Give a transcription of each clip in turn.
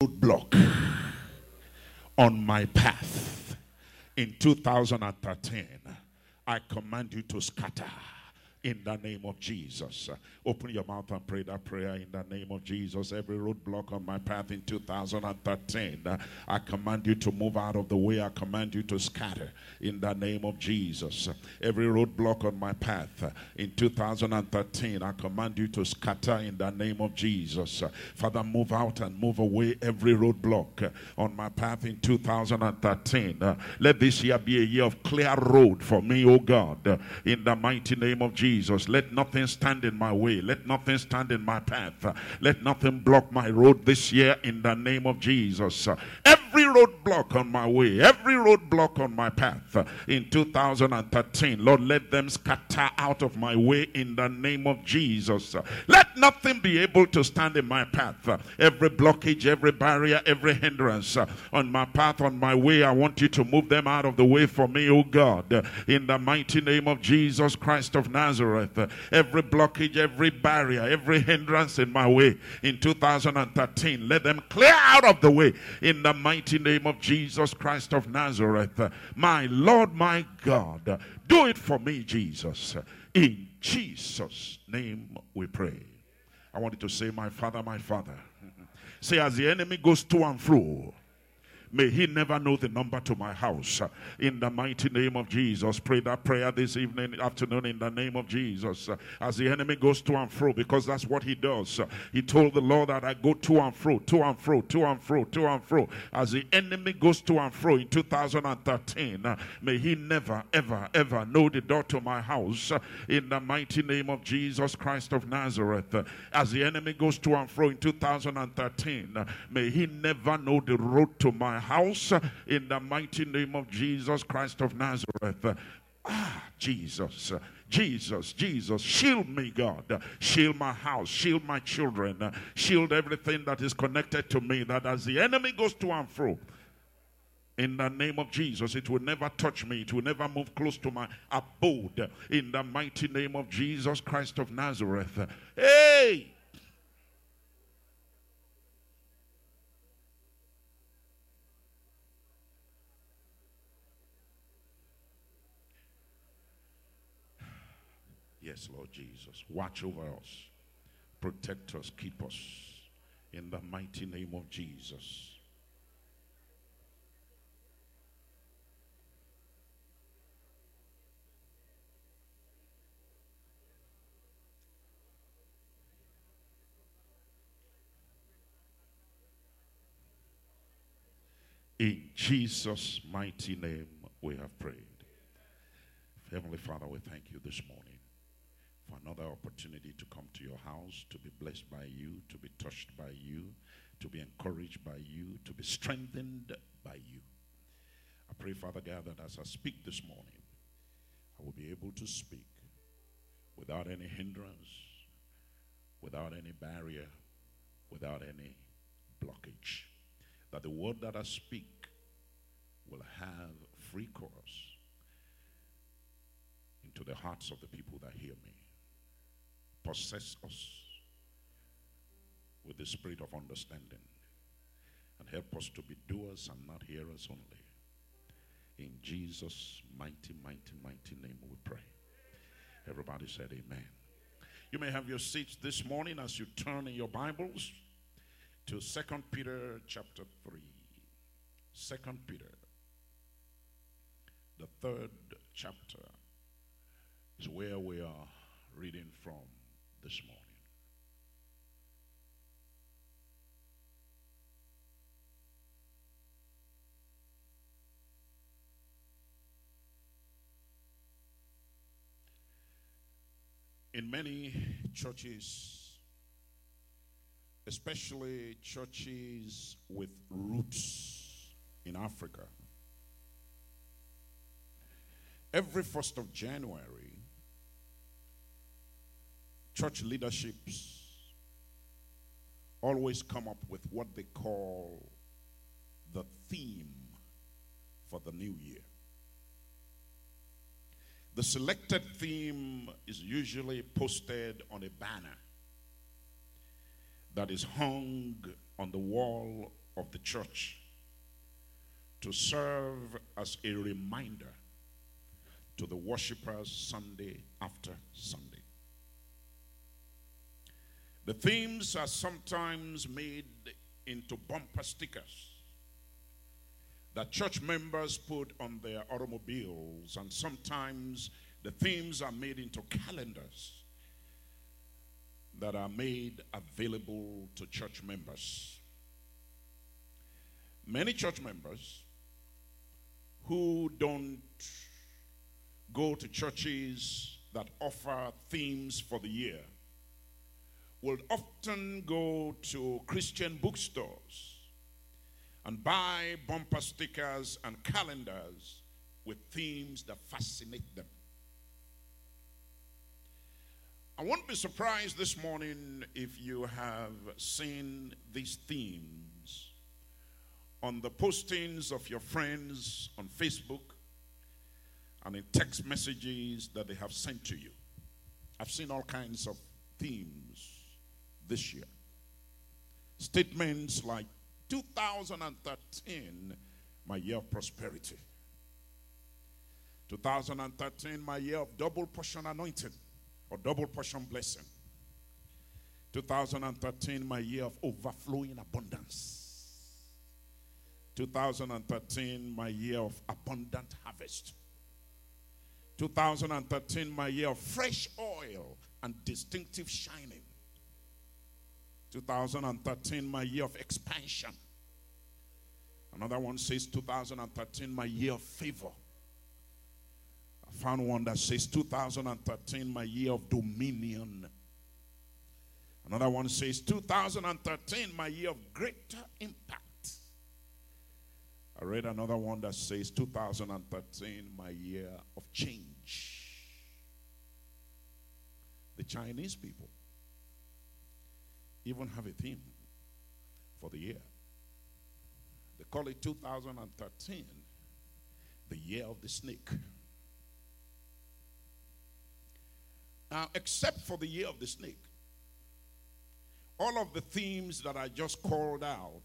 roadblock on my path. In 2013, I command you to scatter in the name of Jesus. Open your mouth and pray that prayer in the name of Jesus. Every roadblock on my path in 2013, I command you to move out of the way. I command you to scatter in the name of Jesus. Every roadblock on my path in 2013, I command you to scatter in the name of Jesus. Father, move out and move away every roadblock on my path in 2013. Let this year be a year of clear road for me, O God, in the mighty name of Jesus. Let nothing stand in my way. Let nothing stand in my path. Let nothing block my road this year in the name of Jesus. Every roadblock on my way, every roadblock on my path in 2013, Lord, let them scatter out of my way in the name of Jesus. Let nothing be able to stand in my path. Every blockage, every barrier, every hindrance on my path, on my way, I want you to move them out of the way for me, oh God, in the mighty name of Jesus Christ of Nazareth. Every blockage, every barrier, every hindrance in my way in 2013, let them clear out of the way in the mighty name of Jesus Christ of Nazareth. My Lord, my God, do it for me, Jesus. In Jesus' name we pray. I wanted to say, My Father, my Father. Say, as the enemy goes to and fro, May he never know the number to my house. In the mighty name of Jesus. Pray that prayer this evening, afternoon, in the name of Jesus. As the enemy goes to and fro, because that's what he does. He told the Lord that I go to and fro, to and fro, to and fro, to and fro. As the enemy goes to and fro in 2013, may he never, ever, ever know the door to my house. In the mighty name of Jesus Christ of Nazareth. As the enemy goes to and fro in 2013, may he never know the road to my house in the mighty name of Jesus Christ of Nazareth. Ah, Jesus. Jesus, Jesus, shield me, God. Shield my house, shield my children, shield everything that is connected to me. That as the enemy goes to and fro, in the name of Jesus, it will never touch me. It will never move close to my abode. In the mighty name of Jesus Christ of Nazareth. Hey! Yes, Lord Jesus. Watch over us. Protect us. Keep us. In the mighty name of Jesus. In Jesus' mighty name we have prayed. Heavenly Father, we thank you this morning another opportunity to come to your house, to be blessed by you, to be touched by you, to be encouraged by you, to be strengthened by you. I pray, Father God, that as I speak this morning, I will be able to speak without any hindrance, without any barrier, without any blockage. That the word that I speak will have free course into the hearts of the people that hear me possess us with the spirit of understanding and help us to be doers and not hearers only. In Jesus' mighty, mighty, mighty name we pray. Everybody said amen. You may have your seats this morning as you turn in your Bibles to Second Peter chapter 3. Second Peter, the third chapter, is where we are reading from this morning. In many churches, especially churches with roots in Africa, every 1st of January, church leaderships always come up with what they call the theme for the new year. The selected theme is usually posted on a banner that is hung on the wall of the church to serve as a reminder to the worshippers Sunday after Sunday. The themes are sometimes made into bumper stickers that church members put on their automobiles, and sometimes the themes are made into calendars that are made available to church members. Many church members who don't go to churches that offer themes for the year will often go to Christian bookstores and buy bumper stickers and calendars with themes that fascinate them. I won't be surprised this morning if you have seen these themes on the postings of your friends on Facebook and in text messages that they have sent to you. I've seen all kinds of themes this year. Statements like 2013, my year of prosperity. 2013, my year of double portion anointing or double portion blessing. 2013, my year of overflowing abundance. 2013, my year of abundant harvest. 2013, my year of fresh oil and distinctive shining. 2013, my year of expansion. Another one says 2013, my year of favor. I found one that says 2013, my year of dominion. Another one says 2013, my year of greater impact. I read another one that says 2013, my year of change. The Chinese people even have a theme for the year. They call it 2013, the year of the snake. Now, except for the year of the snake, all of the themes that I just called out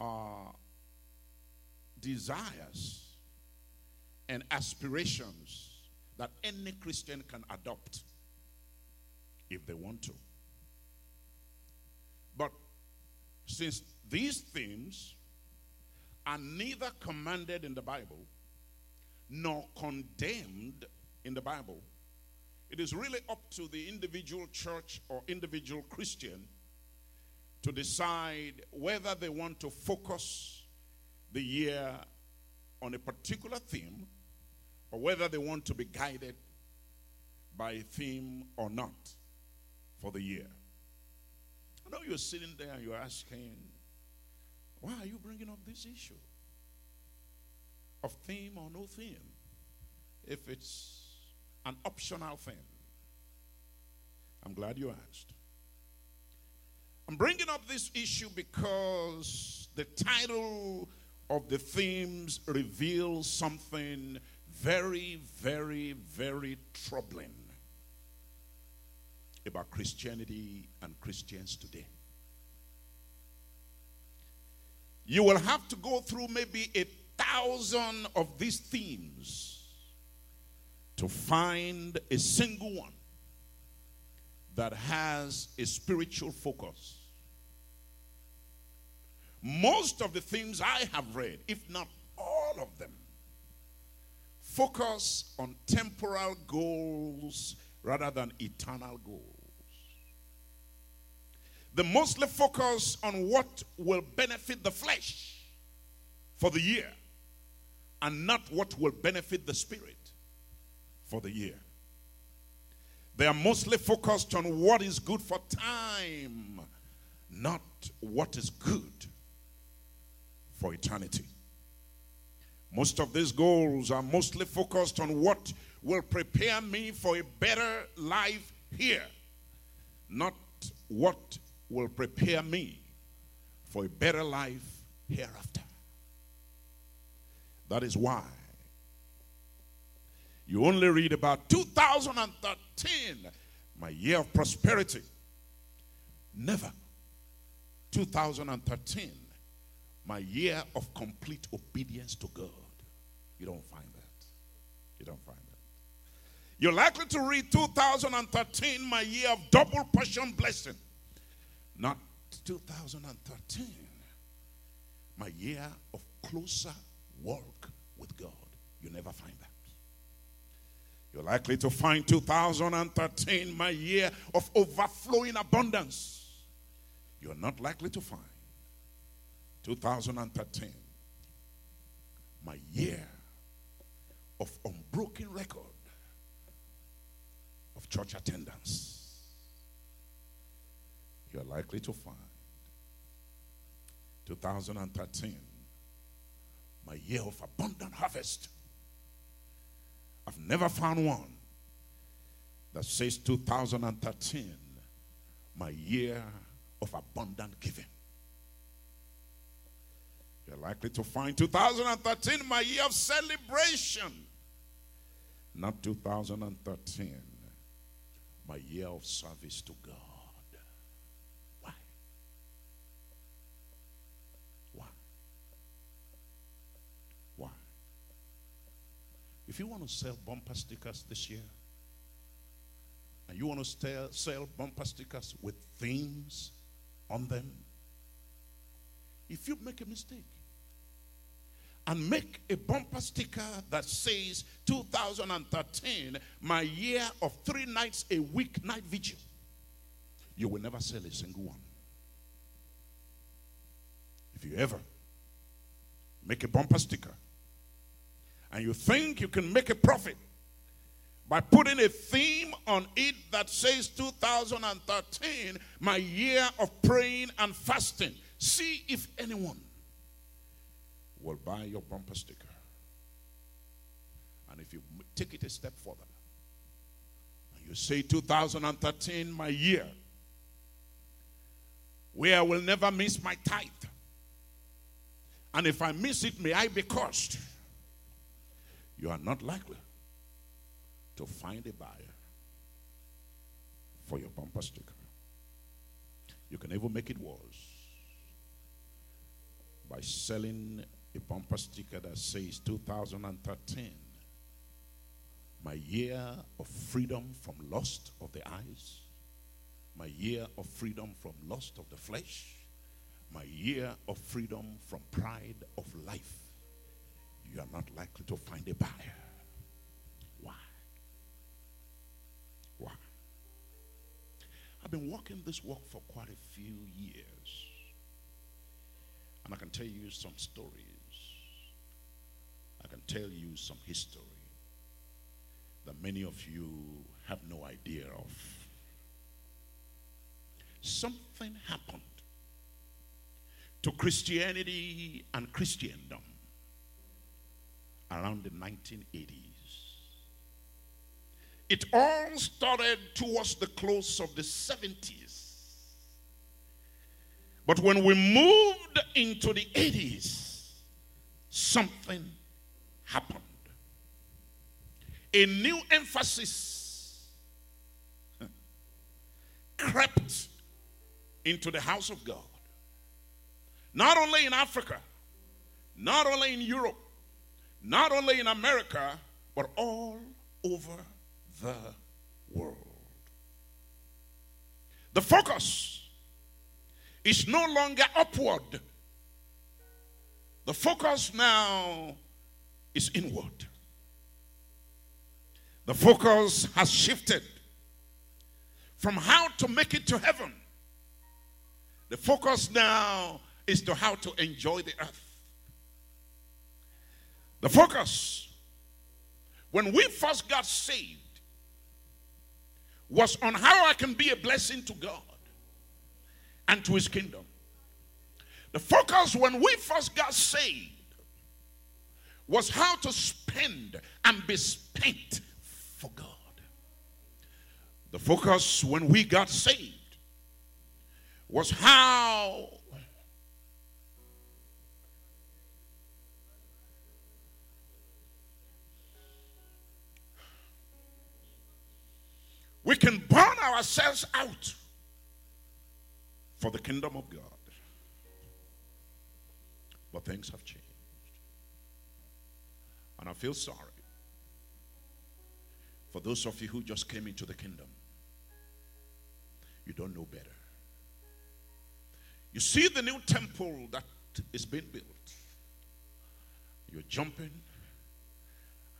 are desires and aspirations that any Christian can adopt if they want to. But since these themes are neither commanded in the Bible nor condemned in the Bible, it is really up to the individual church or individual Christian to decide whether they want to focus the year on a particular theme or whether they want to be guided by a theme or not for the year. I know you're sitting there and you're asking, why are you bringing up this issue of theme or no theme if it's an optional thing? I'm glad you asked. I'm bringing up this issue because the title of the themes reveals something very, very, very troubling about Christianity and Christians today. You will have to go through maybe a thousand of these themes to find a single one that has a spiritual focus. Most of the themes I have read, if not all of them, focus on temporal goals rather than eternal goals. They mostly focus on what will benefit the flesh for the year and not what will benefit the spirit for the year. They are mostly focused on what is good for time, not what is good for eternity. Most of these goals are mostly focused on what will prepare me for a better life here, not what will prepare me for a better life hereafter. That is why you only read about 2013, my year of prosperity. Never 2013, my year of complete obedience to God. You don't find that. You don't find that. You're likely to read 2013, my year of double portion blessing. Not 2013, my year of closer walk with God. You never find that. You're likely to find 2013 my year of overflowing abundance. You're not likely to find 2013 my year of unbroken record of church attendance. You're likely to find 2013 my year of abundant harvest. I've never found one that says 2013, my year of abundant giving. You're likely to find 2013 my year of celebration. Not 2013, my year of service to God. Why? Why? Why? If you want to sell bumper stickers this year, and you want to sell, bumper stickers with themes on them, if you make a mistake and make a bumper sticker that says 2013, my year of three nights a week night vigil, you will never sell a single one. If you ever make a bumper sticker and you think you can make a profit by putting a theme on it that says 2013, my year of praying and fasting. See if anyone will buy your bumper sticker. And if you take it a step further, and you say 2013, my year, where I will never miss my tithe. And if I miss it, may I be cursed. You are not likely to find a buyer for your bumper sticker. You can even make it worse by selling a bumper sticker that says 2013, my year of freedom from lust of the eyes, my year of freedom from lust of the flesh, my year of freedom from pride of life. You are not likely to find a buyer. Why? Why? I've been walking this walk for quite a few years. And I can tell you some stories. I can tell you some history that many of you have no idea of. Something happened to Christianity and Christendom around the 1980s. It all started towards the close of the 70s. But when we moved into the 80s, something happened. A new emphasis crept into the house of God. Not only in Africa, not only in Europe, not only in America, but all over the world. The focus is no longer upward. The focus now is inward. The focus has shifted from how to make it to heaven. The focus now is to how to enjoy the earth. The focus, when we first got saved, was on how I can be a blessing to God and to his kingdom. The focus when we first got saved was how to spend and be spent for God. The focus when we got saved was how we can burn ourselves out for the kingdom of God. But things have changed. And I feel sorry for those of you who just came into the kingdom. You don't know better. You see the new temple that is being built. You're jumping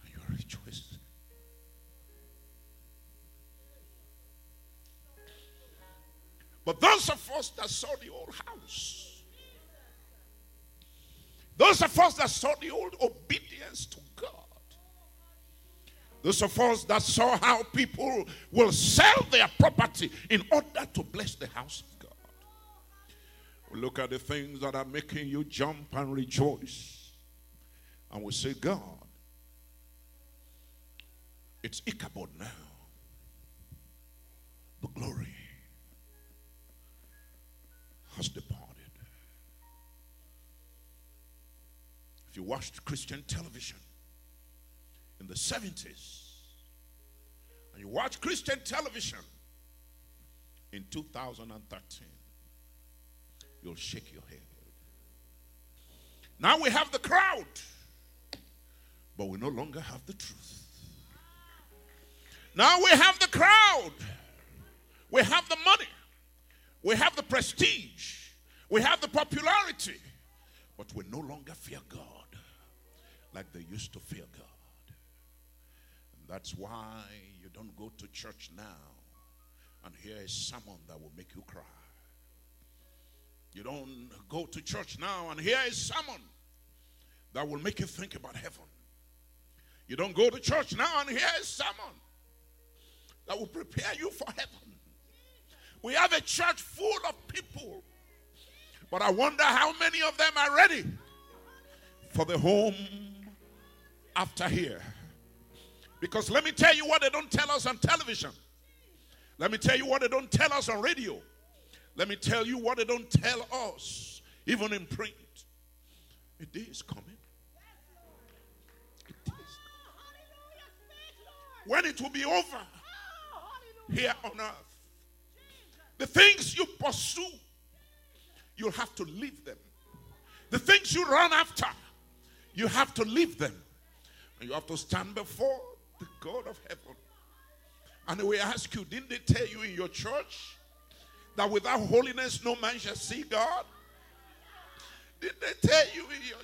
and you're rejoicing. But those of us that saw the old house, those of us that saw the old obedience to God, those of us that saw how people will sell their property in order to bless the house of God. Look at the things that are making you jump and rejoice. And we say, God, it's Ichabod now. The glory has departed. If you watched Christian television in the 70s, and you watch Christian television in 2013, you'll shake your head. Now we have the crowd, but we no longer have the truth. Now we have the crowd, we have the money, we have the prestige, we have the popularity, but we no longer fear God like they used to fear God. And that's why you don't go to church now and hear a sermon that will make you cry. You don't go to church now and hear a sermon that will make you think about heaven. You don't go to church now and hear a sermon that will prepare you for heaven. We have a church full of people, but I wonder how many of them are ready for the home after here. Because let me tell you what they don't tell us on television. Let me tell you what they don't tell us on radio. Let me tell you what they don't tell us, even in print. A day is coming. It is. When it will be over oh, here on earth. The things you pursue, you'll have to leave them. The things you run after, you have to leave them. And you have to stand before the God of heaven. And we ask you, didn't they tell you in your church that without holiness no man shall see God? Didn't they tell you in your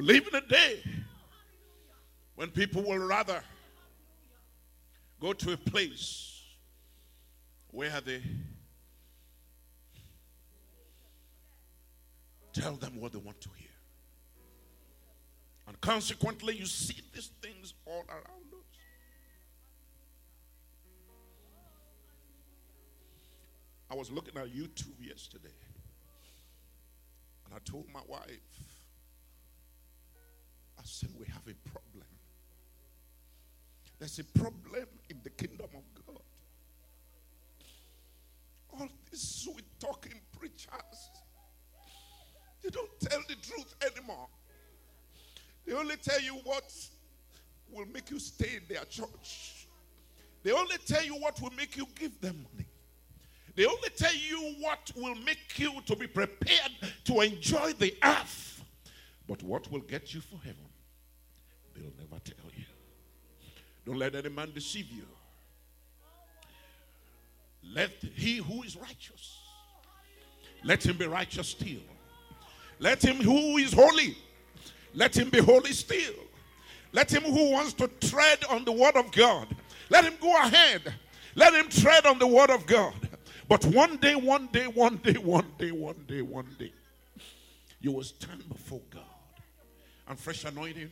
church? We live in a day when people will rather go to a place where they tell them what they want to hear. And consequently, you see these things all around us. I was looking at YouTube yesterday, and I told my wife, said, We have a problem. There's a problem in the kingdom of God. All these sweet talking preachers, they don't tell the truth anymore. They only tell you what will make you stay in their church. They only tell you what will make you give them money. They only tell you what will make you to be prepared to enjoy the earth. But what will get you for heaven, they'll never tell you. Don't let any man deceive you. Let he who is righteous, let him be righteous still. Let him who is holy, let him be holy still. Let him who wants to tread on the word of God, let him go ahead. Let him tread on the word of God. But one day, one day, one day, one day, one day, one day, you will stand before God. And fresh anointing,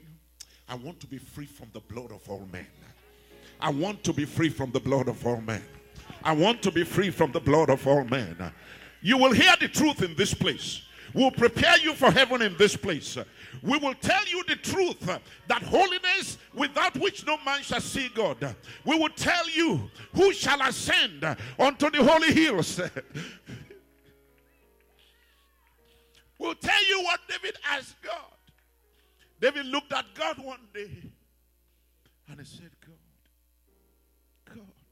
I want to be free from the blood of all men. I want to be free from the blood of all men. I want to be free from the blood of all men. You will hear the truth in this place. We'll prepare you for heaven in this place. We will tell you the truth that holiness without which no man shall see God. We will tell you who shall ascend unto the holy hills. we'll tell you what David asked God. David looked at God one day and he said, God, God,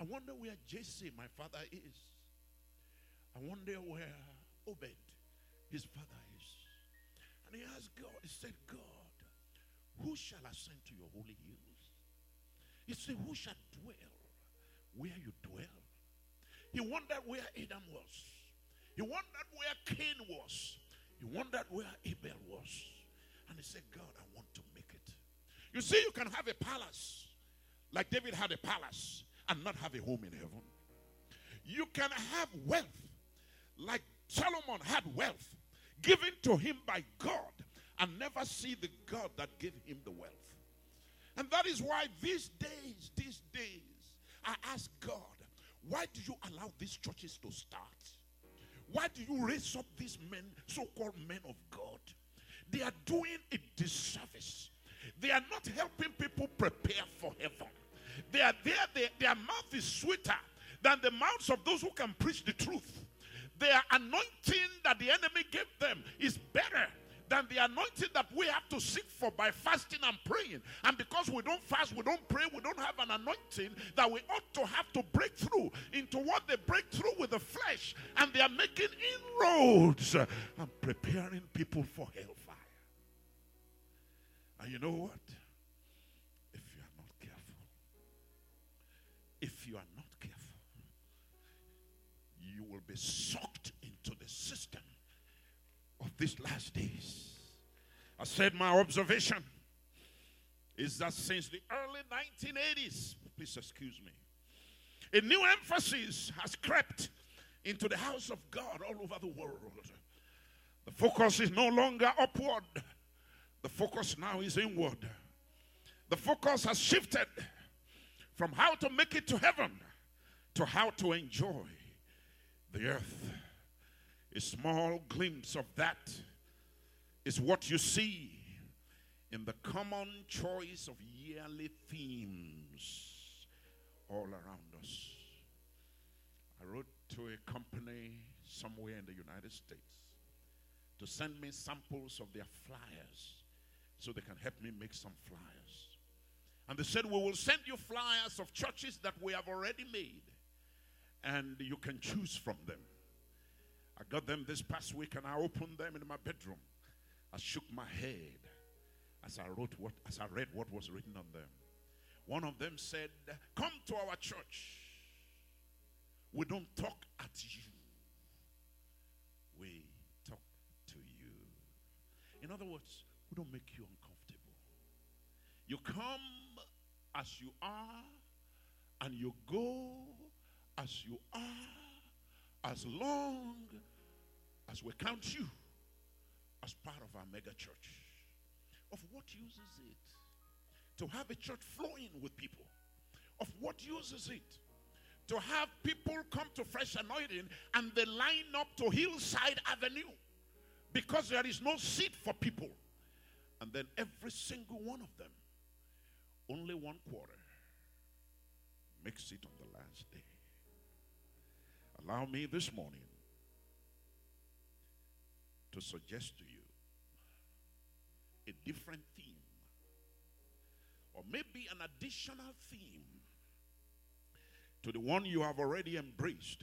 I wonder where Jesse, my father, is. I wonder where Obed, his father, is. And he asked God, he said, God, who shall ascend to your holy hills? He said, Who shall dwell where you dwell? He wondered where Adam was. He wondered where Cain was. He wondered where Abel was. And he said, God, I want to make it. You see, you can have a palace like David had a palace and not have a home in heaven. You can have wealth like Solomon had wealth given to him by God and never see the God that gave him the wealth. And that is why these days, these days, I ask God, why do you allow these churches to start? Why do you raise up these men, so called men of God? They are doing a disservice. They are not helping people prepare for heaven. They are there, they, their mouth is sweeter than the mouths of those who can preach the truth. Their anointing that the enemy gave them is better than the anointing that we have to seek for by fasting and praying. And because we don't fast, we don't pray, we don't have an anointing that we ought to have to break through into what they break through with the flesh. And they are making inroads and preparing people for hellfire. And you know what? If you are not careful, if you are not careful, you will be sucked into the system of these last days. I said my observation is that since the early 1980s, please excuse me, a new emphasis has crept into the house of God all over the world. The focus is no longer upward, the focus now is inward. The focus has shifted from how to make it to heaven to how to enjoy the earth. A small glimpse of that is what you see in the common choice of yearly themes all around us. I wrote to a company somewhere in the United States to send me samples of their flyers so they can help me make some flyers. And they said, We will send you flyers of churches that we have already made, and you can choose from them. I got them this past week and I opened them in my bedroom. I shook my head as I wrote what as I read what was written on them. One of them said, Come to our church. We don't talk at you. We talk to you. In other words, we don't make you uncomfortable. You come as you are, and you go as you are as long as we count you as part of our mega church. Of what use is it to have a church flowing with people? Of what use is it to have people come to fresh anointing and they line up to Hillside Avenue because there is no seat for people? And then every single one of them, only one quarter, makes it on the last day. Allow me this morning to suggest to you a different theme or maybe an additional theme to the one you have already embraced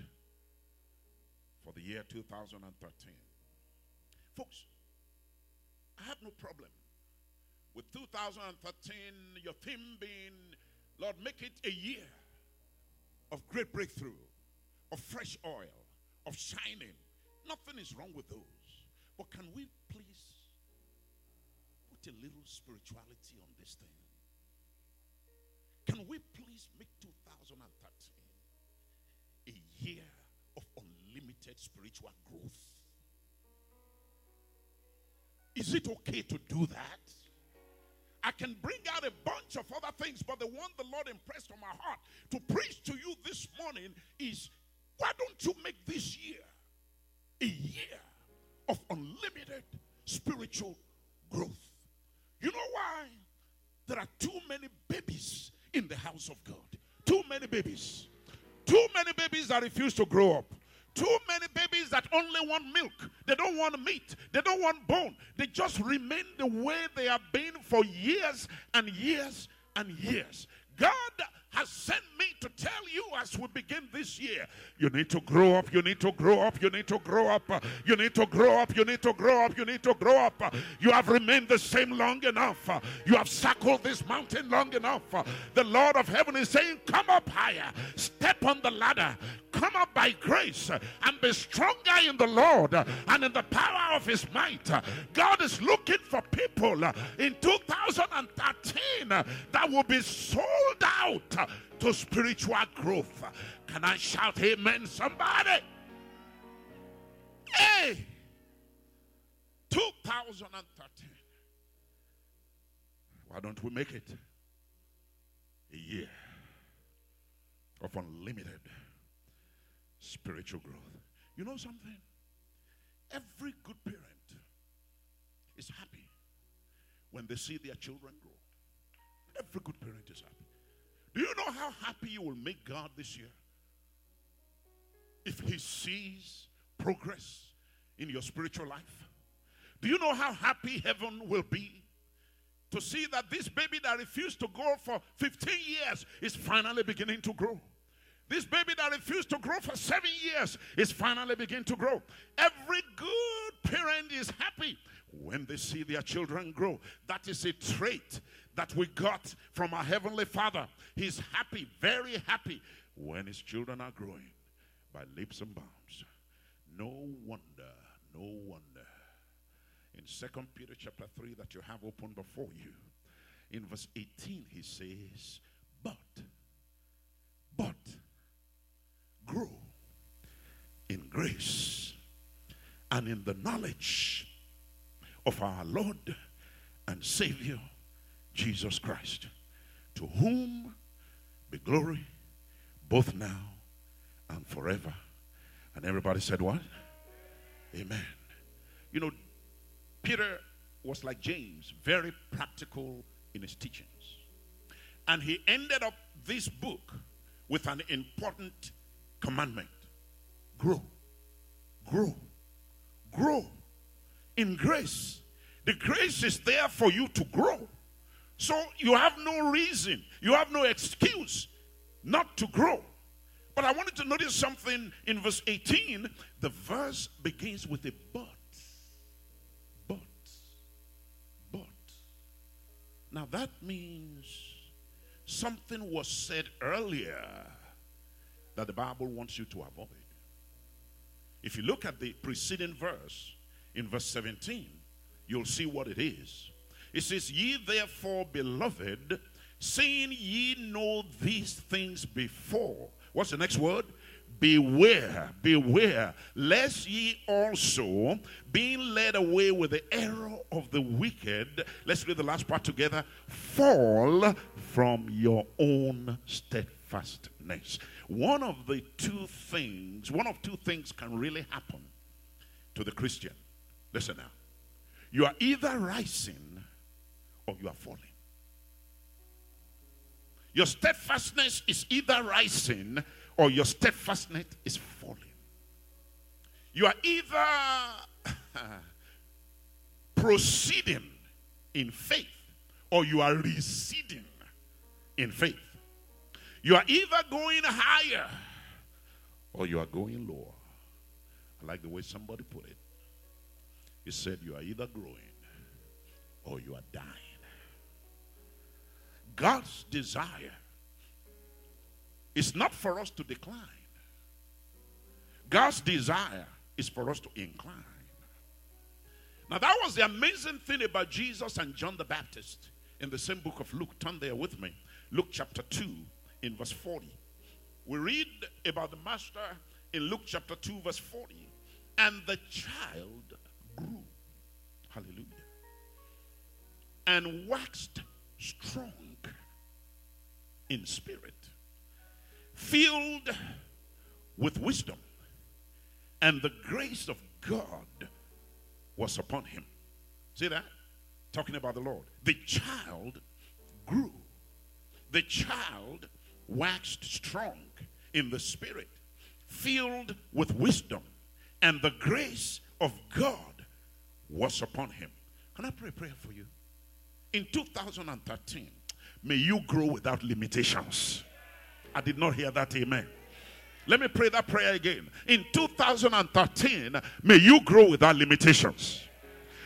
for the year 2013. Folks, I have no problem with 2013, your theme being, Lord, make it a year of great breakthrough of fresh oil, of shining. Nothing is wrong with those. But can we please put a little spirituality on this thing? Can we please make 2013 a year of unlimited spiritual growth? Is it okay to do that? I can bring out a bunch of other things, but the one the Lord impressed on my heart to preach to you this morning is why don't you make this year a year of unlimited spiritual growth? You know why? There are too many babies in the house of God. Too many babies. Too many babies that refuse to grow up. Too many babies that only want milk. They don't want meat. They don't want bone. They just remain the way they have been for years and years and years. God has sent me to tell you as we begin this year you need to grow up, you need to grow up, you need to grow up, you need to grow up, you need to grow up, you need to grow up. You have remained the same long enough, you have circled this mountain long enough. The Lord of heaven is saying, Come up higher, step on the ladder, come up by grace, and be stronger in the Lord and in the power of his might. God is looking for people in 2013 that will be sold out to spiritual growth. Can I shout amen, somebody? Hey! 2013. Why don't we make it a year of unlimited spiritual growth? You know something? Every good parent is happy when they see their children grow. Every good parent is happy. Do you know how happy you will make God this year? If He sees progress in your spiritual life. Do you know how happy heaven will be to see that this baby that refused to grow for 15 years is finally beginning to grow? This baby that refused to grow for seven years is finally beginning to grow. Every good parent is happy when they see their children grow. That is a trait that we got from our Heavenly Father. He's happy, very happy, when His children are growing by leaps and bounds. No wonder, no wonder. In Second Peter chapter 3 that you have open before you, in verse 18, he says, but, grow in grace and in the knowledge of our Lord and Savior Jesus Christ, to whom be glory both now and forever. And everybody said, What? Amen. You know, Peter was like James, very practical in his teachings. And he ended up this book with an important commandment grow, grow, grow in grace. The grace is there for you to grow. So you have no reason, you have no excuse not to grow. But I wanted to notice something in verse 18. The verse begins with a but. But. But. Now that means something was said earlier that the Bible wants you to avoid. If you look at the preceding verse, in verse 17, you'll see what it is. It says, Ye therefore, beloved, seeing ye know these things before. What's the next word? Beware, beware, lest ye also, being led away with the error of the wicked, let's read the last part together, fall from your own steadfastness. One of the two things, one of two things can really happen to the Christian. Listen now. You are either rising or you are falling. Your steadfastness is either rising or your steadfastness is falling. You are either proceeding in faith or you are receding in faith. You are either going higher or you are going lower. I like the way somebody put it. He said, You are either growing or you are dying. God's desire is not for us to decline. God's desire is for us to incline. Now, that was the amazing thing about Jesus and John the Baptist in the same book of Luke. Turn there with me. Luke chapter 2, in verse 40. We read about the master in Luke chapter 2, verse 40. And the child grew. Hallelujah. And waxed strong in spirit, filled with wisdom, and the grace of God was upon him. See that? Talking about the Lord. The child grew. The child waxed strong in the spirit, filled with wisdom, and the grace of God was upon him. Can I pray a prayer for you? In 2013, may you grow without limitations. I did not hear that, amen. Let me pray that prayer again. In 2013, may you grow without limitations.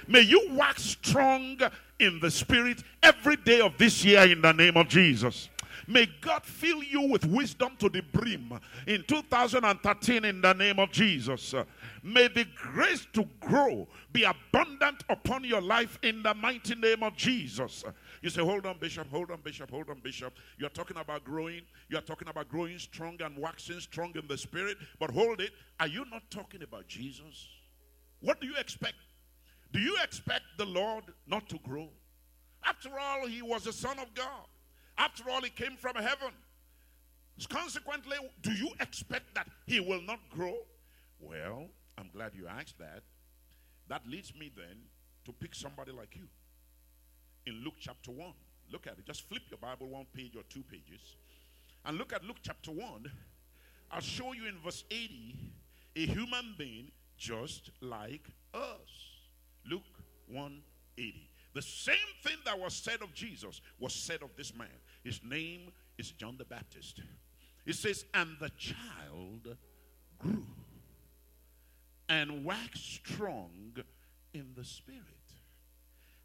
May you wax strong in the spirit every day of this year in the name of Jesus. May God fill you with wisdom to the brim in 2013 in the name of Jesus. May the grace to grow be abundant upon your life in the mighty name of Jesus. You say, hold on, Bishop, hold on, Bishop, hold on, Bishop. You're talking about growing. You're talking about growing strong and waxing strong in the spirit. But hold it. Are you not talking about Jesus? What do you expect? Do you expect the Lord not to grow? After all, he was the Son of God. After all, he came from heaven. Consequently, do you expect that he will not grow? Well, I'm glad you asked that. That leads me then to pick somebody like you. In Luke chapter 1, look at it. Just flip your Bible one page or two pages. And look at Luke chapter 1. I'll show you in verse 80 a human being just like us. Luke 180. The same thing that was said of Jesus was said of this man. His name is John the Baptist. It says, And the child grew and waxed strong in the spirit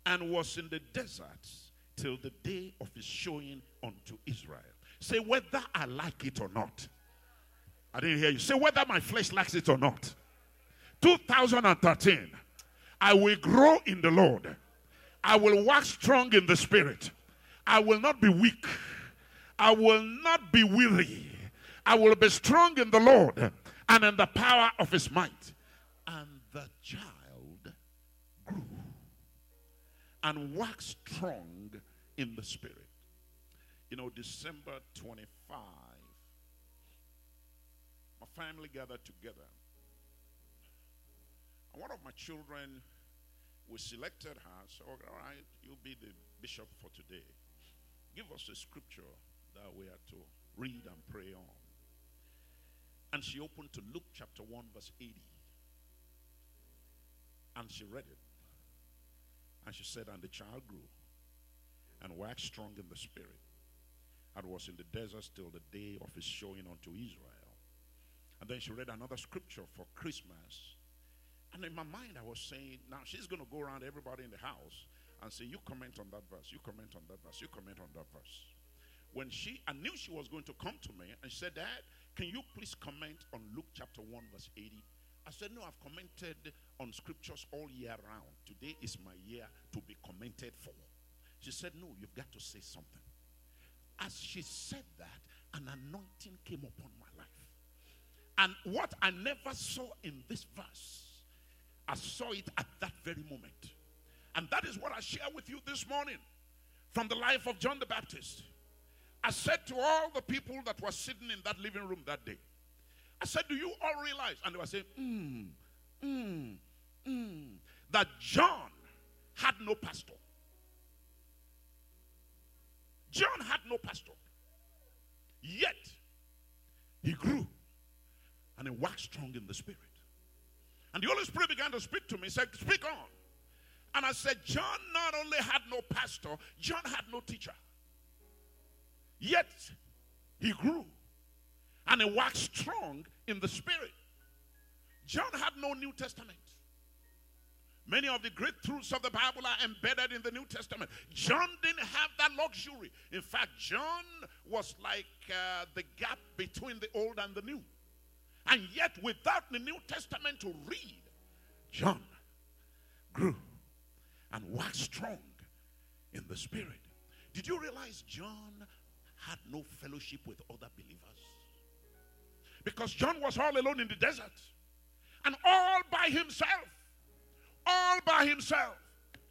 and was in the desert till the day of his showing unto Israel. Say whether I like it or not. I didn't hear you. Say whether my flesh likes it or not. 2013. I will grow in the Lord. I will walk strong in the spirit. I will not be weak. I will not be weary. I will be strong in the Lord and in the power of his might. And the child grew and waxed strong in the spirit. You know, December 25, my family gathered together. And one of my children we selected her. So, all right, you'll be the bishop for today. Give us a scripture that we are to read and pray on. And she opened to Luke chapter 1, verse 80. And she read it. And she said, And the child grew and waxed strong in the spirit, and was in the desert till the day of his showing unto Israel. And then she read another scripture for Christmas and in my mind, I was saying, now she's going to go around everybody in the house and say, You comment on that verse, you comment on that verse, you comment on that verse. When she, I knew she was going to come to me and she said, Dad, can you please comment on Luke chapter 1, verse 80? I said, No, I've commented on scriptures all year round. Today is my year to be commented for. She said, No, you've got to say something. As she said that, an anointing came upon my life. And what I never saw in this verse I saw it at that very moment. And that is what I share with you this morning from the life of John the Baptist. I said to all the people that were sitting in that living room that day, I said, Do you all realize? And they were saying, mm, mm, mm, that John had no pastor. John had no pastor. Yet, he grew and he waxed strong in the spirit. And the Holy Spirit began to speak to me. He said, Speak on. And I said, John not only had no pastor, John had no teacher. Yet he grew and he waxed strong in the spirit. John had no New Testament. Many of the great truths of the Bible are embedded in the New Testament. John didn't have that luxury. In fact, John was like uh, the gap between the old and the new. And yet, without the New Testament to read, John grew and waxed strong in the Spirit. Did you realize John had no fellowship with other believers? Because John was all alone in the desert and all by himself. All by himself.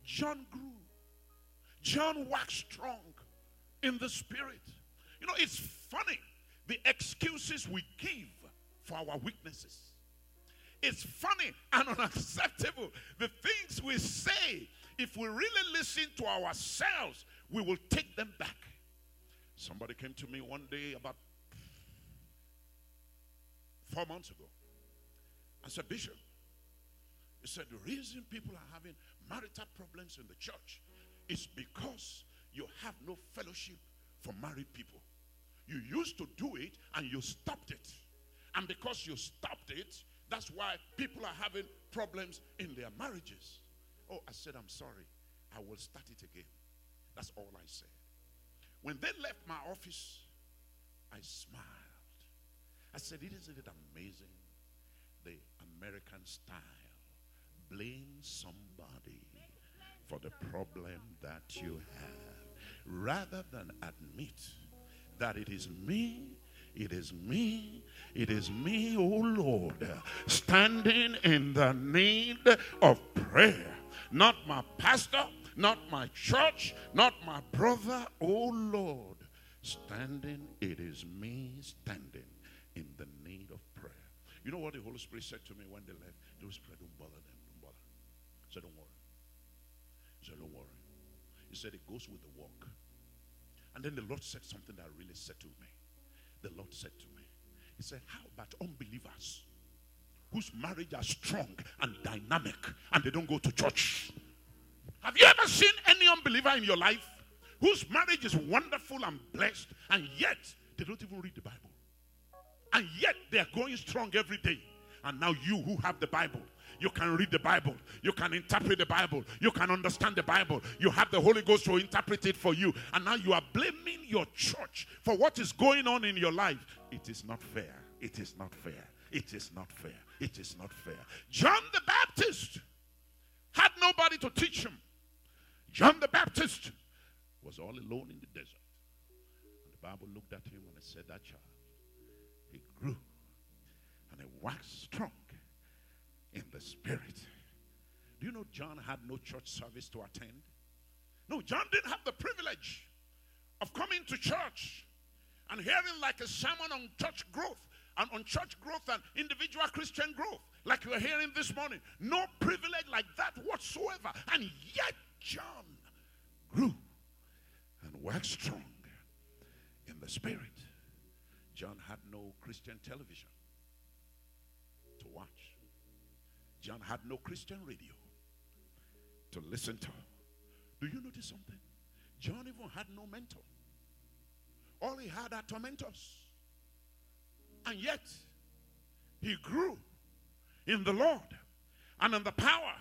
John grew. John waxed strong in the Spirit. You know, it's funny the excuses we give for our weaknesses. It's funny and unacceptable. The things we say, if we really listen to ourselves, we will take them back. Somebody came to me one day about four months ago. I said, Bishop, he said, the reason people are having marital problems in the church is because you have no fellowship for married people. You used to do it and you stopped it. And because you stopped it, that's why people are having problems in their marriages. Oh, I said, I'm sorry. I will start it again. That's all I said. When they left my office, I smiled. I said, Isn't it amazing? The American style. Blame somebody for the problem that you have rather than admit that it is me, it is me, it is me, oh Lord, standing in the need of prayer. Not my pastor, not my church, not my brother, oh Lord. Standing, it is me standing in the need of prayer. You know what the Holy Spirit said to me when they left? The Holy Spirit, don't bother them, don't bother. He said, don't worry. He said, don't worry. He said, it goes with the walk. And then the Lord said something that really settled me. The Lord said to me, He said, How about unbelievers whose marriage are strong and dynamic and they don't go to church? Have you ever seen any unbeliever in your life whose marriage is wonderful and blessed and yet they don't even read the Bible? And yet they are going strong every day. And now you who have the Bible, you can read the Bible. You can interpret the Bible. You can understand the Bible. You have the Holy Ghost to interpret it for you. And now you are blaming your church for what is going on in your life. It is not fair. It is not fair. It is not fair. It is not fair. John the Baptist had nobody to teach him. John the Baptist was all alone in the desert. And the Bible looked at him and it said, That child, he grew and he waxed strong in the spirit. Do you know John had no church service to attend? No, John didn't have the privilege of coming to church and hearing like a sermon on church growth and on church growth and individual Christian growth, like we're hearing this morning. No privilege like that whatsoever. And yet, John grew and waxed strong in the spirit. John had no Christian television John had no Christian radio to listen to. Do you notice something? John even had no mentor. All he had are tormentors. And yet, he grew in the Lord and in the power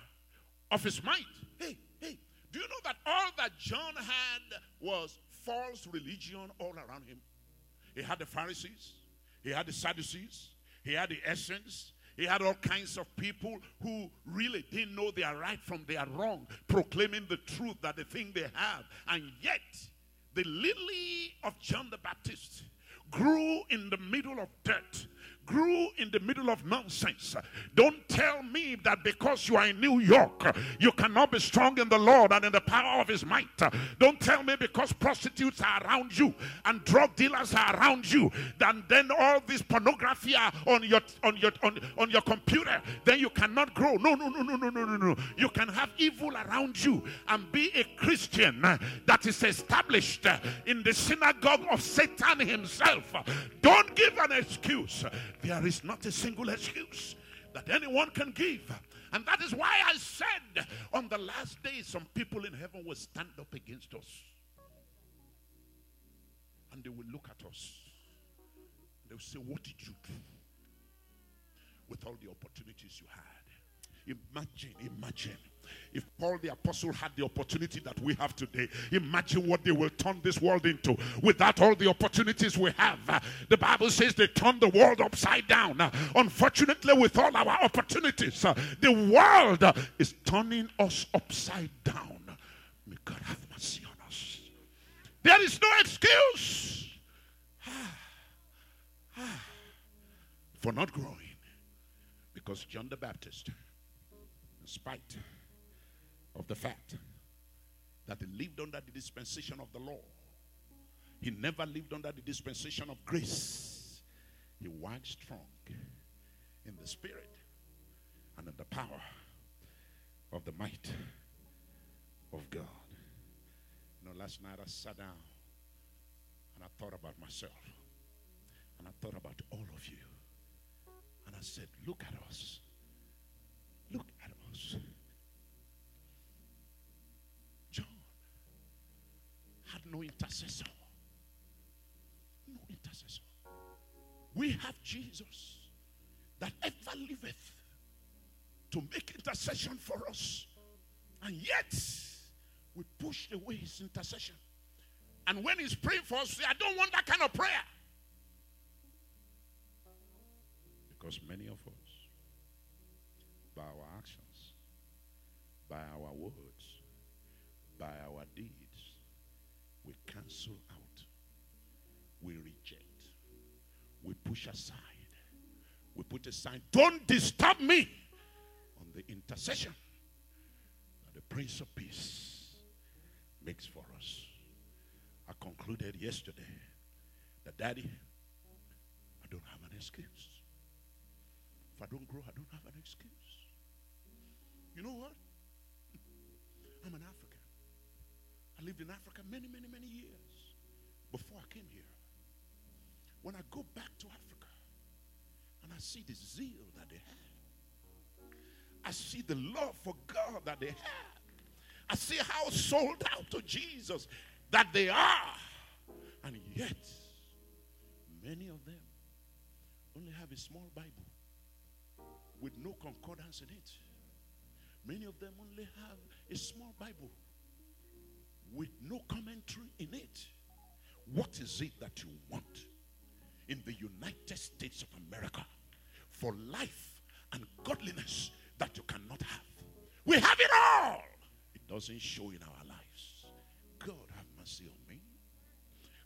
of his might. Hey, hey, do you know that all that John had was false religion all around him? He had the Pharisees, he had the Sadducees, he had the Essenes, he had all kinds of people who really didn't know their right from their wrong, proclaiming the truth that the thing they have. And yet, the lily of John the Baptist grew in the middle of dirt grew in the middle of nonsense. Don't tell me that because you are in New York, you cannot be strong in the Lord and in the power of his might. Don't tell me because prostitutes are around you and drug dealers are around you, then then all this pornography are on your on your on, on your computer, then you cannot grow. No, no, no, no, no, no, no, no. You can have evil around you and be a Christian that is established in the synagogue of Satan himself. Don't give an excuse. There is not a single excuse that anyone can give. And that is why I said on the last day, some people in heaven will stand up against us. And they will look at us. They will say, What did you do with all the opportunities you had? Imagine, imagine if Paul the apostle had the opportunity that we have today, imagine what they will turn this world into without all the opportunities we have. the Bible says they turn the world upside down. unfortunately, with all our opportunities, the world is turning us upside down. May God have mercy on us. There is no excuse for not growing because John the Baptist, in spite of the fact that he lived under the dispensation of the law. He never lived under the dispensation of grace. He waxed strong in the spirit and in the power of the might of God. You know, last night I sat down and I thought about myself and I thought about all of you. And I said, Look at us. Look at us. John had no intercessor. No intercessor. We have Jesus that ever liveth to make intercession for us. And yet, we push away his intercession. And when he's praying for us, say, I don't want that kind of prayer. Because many of us, by our actions, by our words, by our deeds, push aside, we put a sign, don't disturb me on the intercession that the Prince of Peace makes for us. I concluded yesterday that, Daddy, I don't have an excuse. If I don't grow, I don't have an excuse. You know what? I'm an African. I lived in Africa many, many, many years before I came here. When I go back to Africa and I see the zeal that they have, I see the love for God that they have, I see how sold out to Jesus that they are. And yet, many of them only have a small Bible with no concordance in it. Many of them only have a small Bible with no commentary in it. What is it that you want in the United States of America for life and godliness that you cannot have? We have it all. It doesn't show in our lives. God have mercy on me.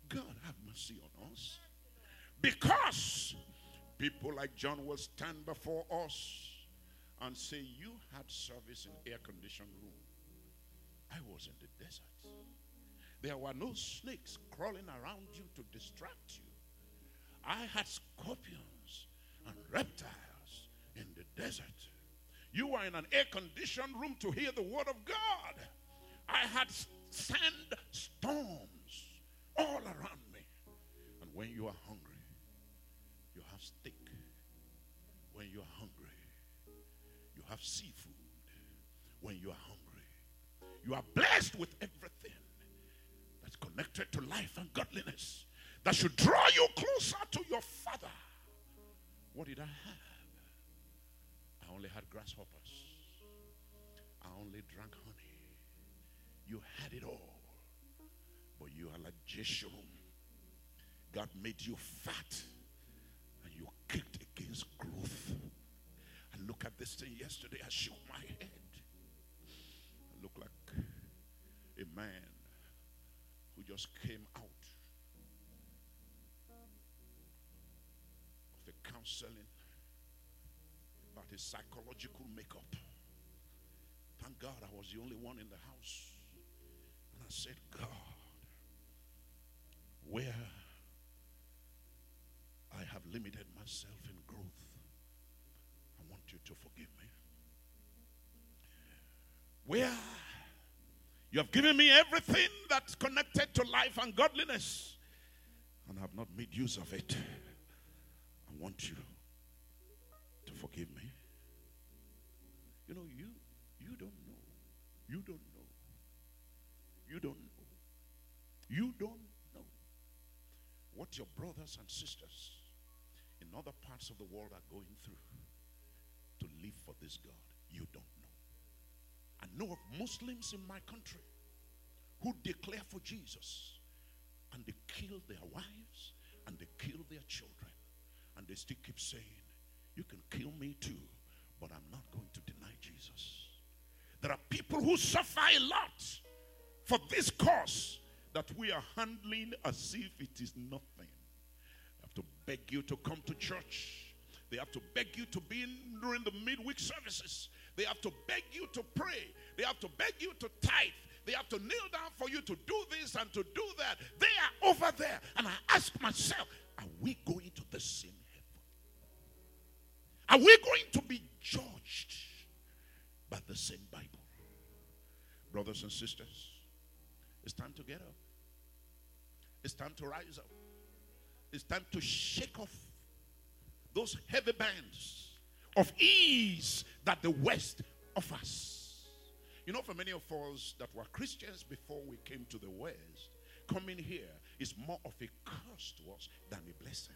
God have mercy on us. Because people like John will stand before us and say, You had service in air conditioned room. I was in the desert. There were no snakes crawling around you to distract you. I had scorpions and reptiles in the desert. You were in an air conditioned room to hear the word of God. I had sand storms all around me. And when you are hungry, you have steak. When you are hungry, you have seafood. When you are hungry, you are blessed with everything that's connected to life and godliness that should draw you closer to your Father. What did I have? I only had grasshoppers. I only drank honey. You had it all. But you are like Jeshurun. God made you fat and you kicked against growth. I look at this thing yesterday. I shook my head. I look like a man who just came out counseling about his psychological makeup. Thank God I was the only one in the house. And I said, God, where I have limited myself in growth, I want you to forgive me. Where you have given me everything that's connected to life and godliness, and I have not made use of it, I want you to forgive me. You know, you you don't know. You don't know. You don't know. You don't know what your brothers and sisters in other parts of the world are going through to live for this God. You don't know. I know of Muslims in my country who declare for Jesus and they kill their wives and they kill their children and they still keep saying, You can kill me too, but I'm not going to deny Jesus. There are people who suffer a lot for this cause that we are handling as if it is nothing. They have to beg you to come to church. They have to beg you to be in during the midweek services. They have to beg you to pray. They have to beg you to tithe. They have to kneel down for you to do this and to do that. They are over there. And I ask myself, are we going to the same? Are we going to be judged by the same Bible? Brothers and sisters, it's time to get up. It's time to rise up. It's time to shake off those heavy bands of ease that the West offers. You know, for many of us that were Christians before we came to the West, coming here is more of a curse to us than a blessing.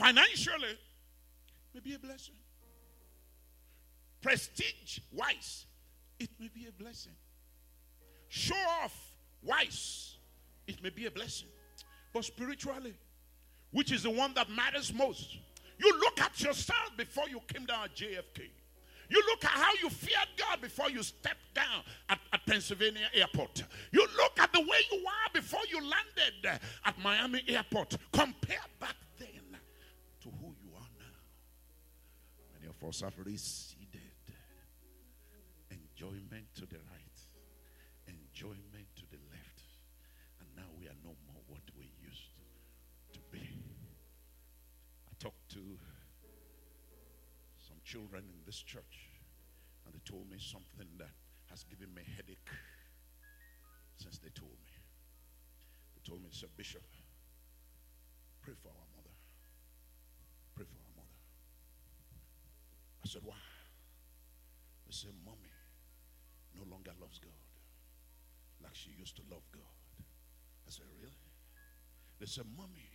Financially, may be a blessing. Prestige wise, it may be a blessing. Show off wise, it may be a blessing. But spiritually, which is the one that matters most, you look at yourself before you came down at JFK. You look at how you feared God before you stepped down at, at, Pennsylvania Airport. You look at the way you were before you landed at Miami Airport. Compare back then to who you are now. Many of us have receded. Enjoyment to the right, enjoyment to the left. And now we are no more what we used to be. I talked to some children in this church, and they told me something that has given me headache since they told me. They told me, Sir Bishop, pray for our mother. Pray for our mother. I said, why? They said, Mommy no longer loves God like she used to love God. I said, really? They said, Mommy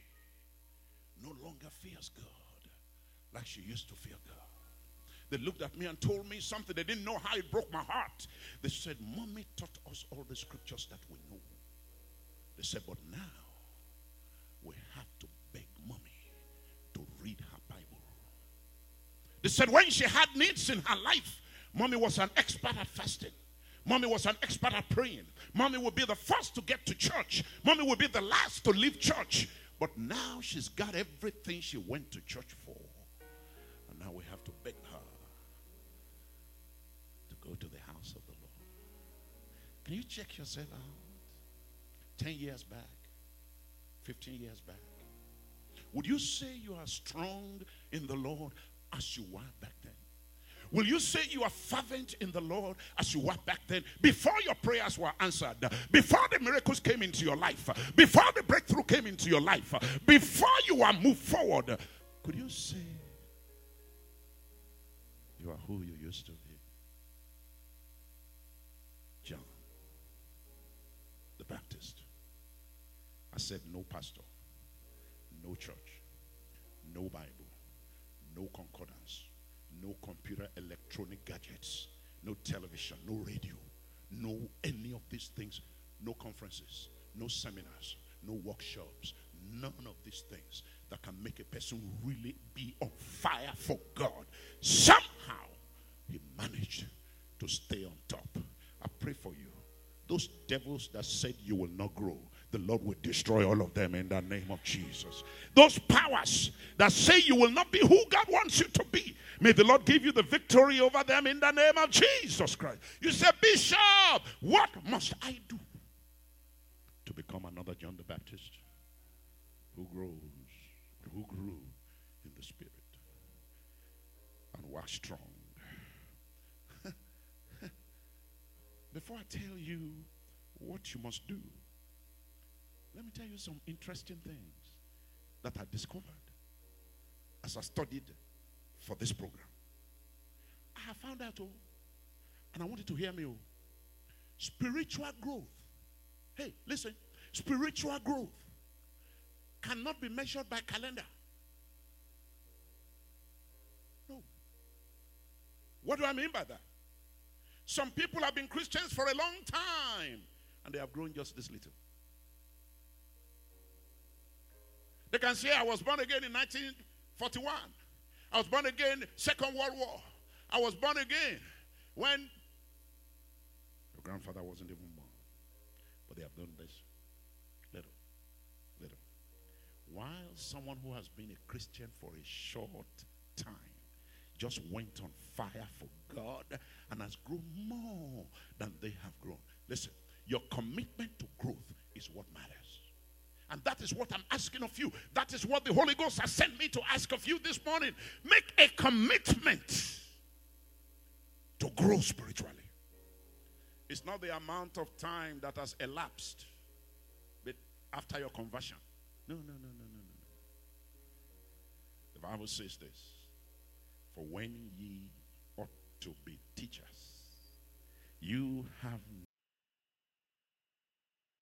no longer fears God like she used to fear God. They looked at me and told me something. They didn't know how it broke my heart. They said, Mommy taught us all the scriptures that we know. They said, but now we have to beg Mommy to read her Bible. They said, when she had needs in her life, Mommy was an expert at fasting. Mommy was an expert at praying. Mommy would be the first to get to church. Mommy would be the last to leave church. But now she's got everything she went to church for. And now we have to beg her to go to the house of the Lord. Can you check yourself out? 10 years back, 15 years back. Would you say you are strong in the Lord as you were back then? Will you say you are fervent in the Lord as you were back then? Before your prayers were answered, before the miracles came into your life, before the breakthrough came into your life, before you were moved forward, could you say you are who you used to be? John the Baptist. I said, no pastor, no church, no Bible, no concordance no computer electronic gadgets, no television, no radio, no any of these things, no conferences, no seminars, no workshops, none of these things that can make a person really be on fire for God. Somehow he managed to stay on top. I pray for you. Those devils that said you will not grow, the Lord will destroy all of them in the name of Jesus. Those powers that say you will not be who God wants you to be, may the Lord give you the victory over them in the name of Jesus Christ. You say, Bishop, what must I do to become another John the Baptist who grows, who grew in the Spirit and was strong? Before I tell you what you must do, let me tell you some interesting things that I discovered as I studied for this program. I have found out, oh, and I want you to hear me, oh, spiritual growth. Hey, listen, spiritual growth cannot be measured by calendar. No. What do I mean by that? Some people have been Christians for a long time and they have grown just this little. They can say, I was born again in 1941. I was born again Second World War. I was born again when your grandfather wasn't even born. But they have done this little, little. While someone who has been a Christian for a short time just went on fire for God and has grown more than they have grown. Listen, your commitment to growth is what matters. And that is what I'm asking of you. That is what the Holy Ghost has sent me to ask of you this morning. Make a commitment to grow spiritually. It's not the amount of time that has elapsed after your conversion. No, no, no, no, no, no. The Bible says this For when ye ought to be teachers, you have